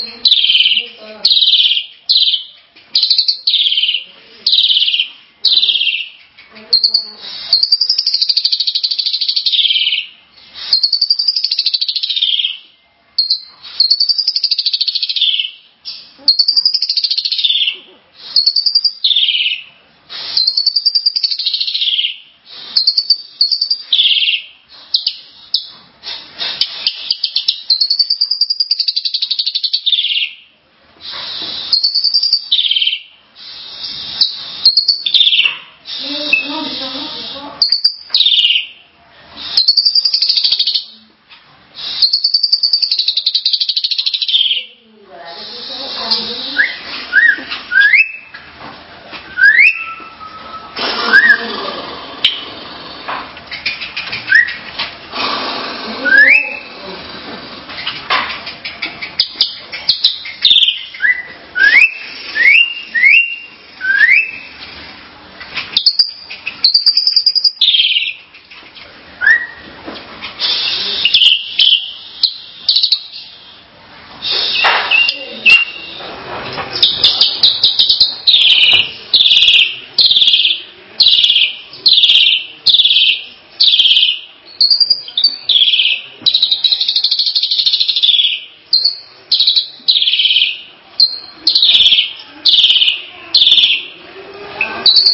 Thank you.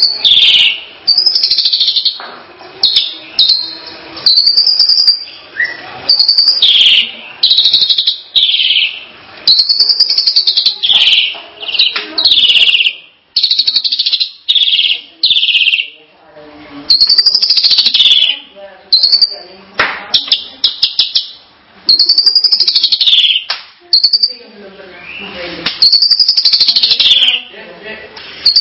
That's it.